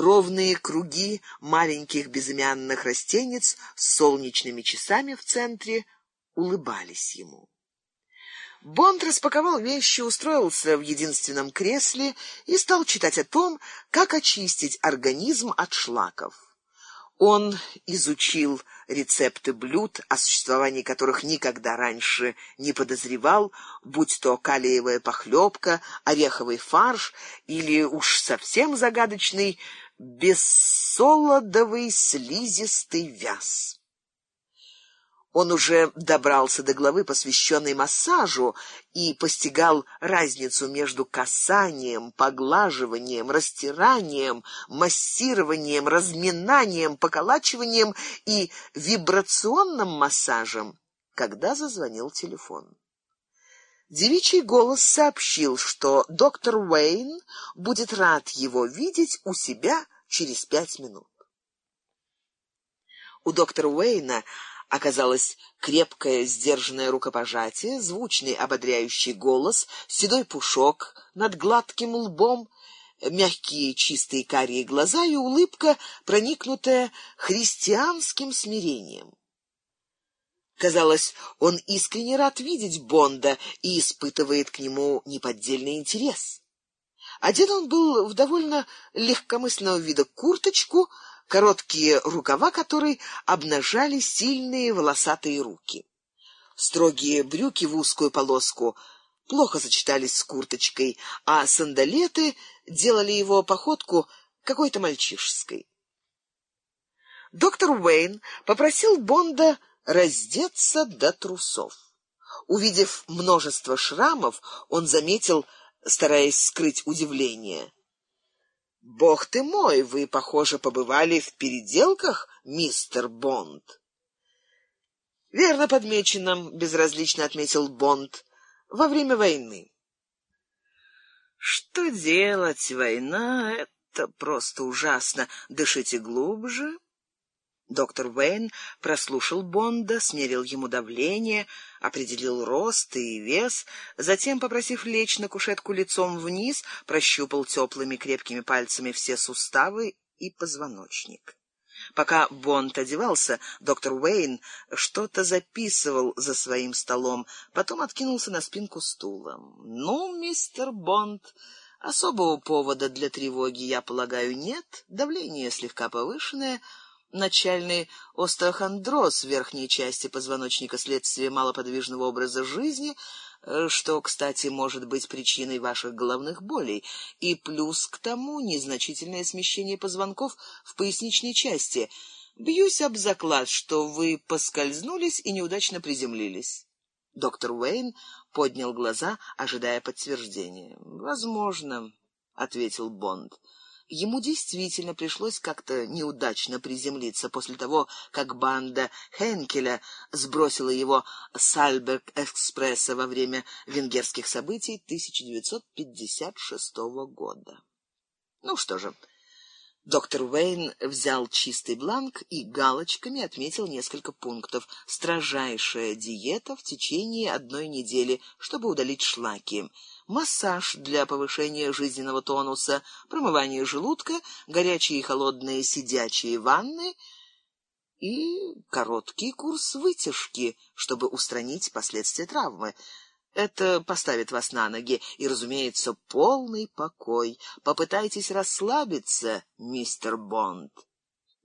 ровные круги маленьких безымянных растениц с солнечными часами в центре улыбались ему. Бонд распаковал вещи, устроился в единственном кресле и стал читать о том, как очистить организм от шлаков. Он изучил рецепты блюд, о существовании которых никогда раньше не подозревал, будь то калиевая похлебка, ореховый фарш или уж совсем загадочный бессолодовый слизистый вяз. Он уже добрался до главы, посвященной массажу, и постигал разницу между касанием, поглаживанием, растиранием, массированием, разминанием, поколачиванием и вибрационным массажем, когда зазвонил телефон. Девичий голос сообщил, что доктор Уэйн будет рад его видеть у себя через пять минут. У доктора Уэйна оказалось крепкое, сдержанное рукопожатие, звучный ободряющий голос, седой пушок над гладким лбом, мягкие чистые карие глаза и улыбка, проникнутая христианским смирением. Казалось, он искренне рад видеть Бонда и испытывает к нему неподдельный интерес. Одет он был в довольно легкомысленного вида курточку, короткие рукава которой обнажали сильные волосатые руки. Строгие брюки в узкую полоску плохо сочетались с курточкой, а сандалеты делали его походку какой-то мальчишеской. Доктор Уэйн попросил Бонда раздеться до трусов. Увидев множество шрамов, он заметил, стараясь скрыть удивление: Бог ты мой, вы, похоже, побывали в переделках, мистер Бонд. Верно подмечено, безразлично отметил Бонд. Во время войны. Что делать, война это просто ужасно. Дышите глубже. Доктор Вейн прослушал Бонда, смерил ему давление, определил рост и вес, затем, попросив лечь на кушетку лицом вниз, прощупал теплыми крепкими пальцами все суставы и позвоночник. Пока Бонд одевался, доктор Уэйн что-то записывал за своим столом, потом откинулся на спинку стула. "Ну, мистер Бонд, особого повода для тревоги, я полагаю, нет. Давление слегка повышенное, начальный остеохондроз верхней части позвоночника следствие малоподвижного образа жизни, э, что, кстати, может быть причиной ваших головных болей, и плюс к тому незначительное смещение позвонков в поясничной части. Бьюсь об заклад, что вы поскользнулись и неудачно приземлились. Доктор Уэйн поднял глаза, ожидая подтверждения. Возможно, ответил Бонд. Ему действительно пришлось как-то неудачно приземлиться после того, как банда Хенкеля сбросила его с Альберг-экспресса во время венгерских событий 1956 года. Ну что же, доктор Уэйн взял чистый бланк и галочками отметил несколько пунктов. Строжайшая диета в течение одной недели, чтобы удалить шлаки массаж для повышения жизненного тонуса, промывание желудка, горячие и холодные сидячие ванны и короткий курс вытяжки, чтобы устранить последствия травмы. Это поставит вас на ноги и, разумеется, полный покой. Попытайтесь расслабиться, мистер Бонд.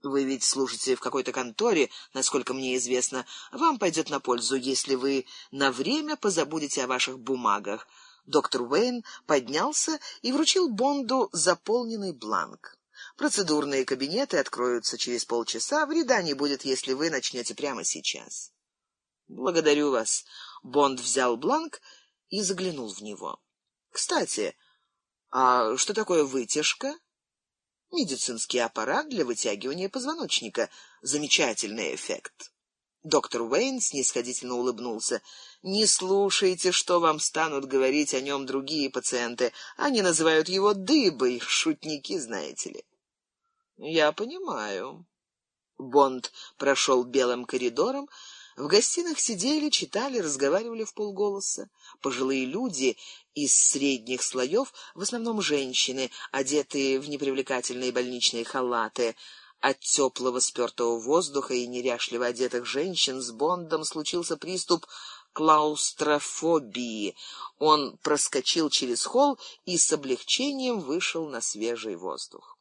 Вы ведь служите в какой-то конторе, насколько мне известно. Вам пойдет на пользу, если вы на время позабудете о ваших бумагах. Доктор Уэйн поднялся и вручил Бонду заполненный бланк. Процедурные кабинеты откроются через полчаса, вреда не будет, если вы начнете прямо сейчас. Благодарю вас. Бонд взял бланк и заглянул в него. Кстати, а что такое вытяжка? Медицинский аппарат для вытягивания позвоночника. Замечательный эффект. Доктор Уэйн снисходительно улыбнулся. Не слушайте, что вам станут говорить о нем другие пациенты. Они называют его дыбой, шутники, знаете ли. Я понимаю. Бонд прошел белым коридором, В гостиных сидели, читали, разговаривали в полголоса. Пожилые люди из средних слоев, в основном женщины, одетые в непривлекательные больничные халаты. От теплого спёртого воздуха и неряшливо одетых женщин с Бондом случился приступ клаустрофобии. Он проскочил через холл и с облегчением вышел на свежий воздух.